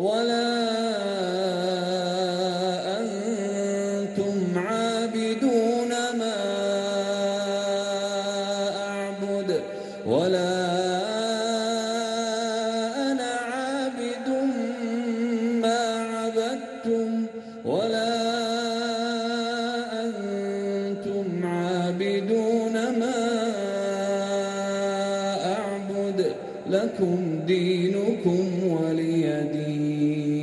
ولا أنتم عابدون ما أعبد ولا أنا عابد ما عبدتم لكم دينكم ولي دين.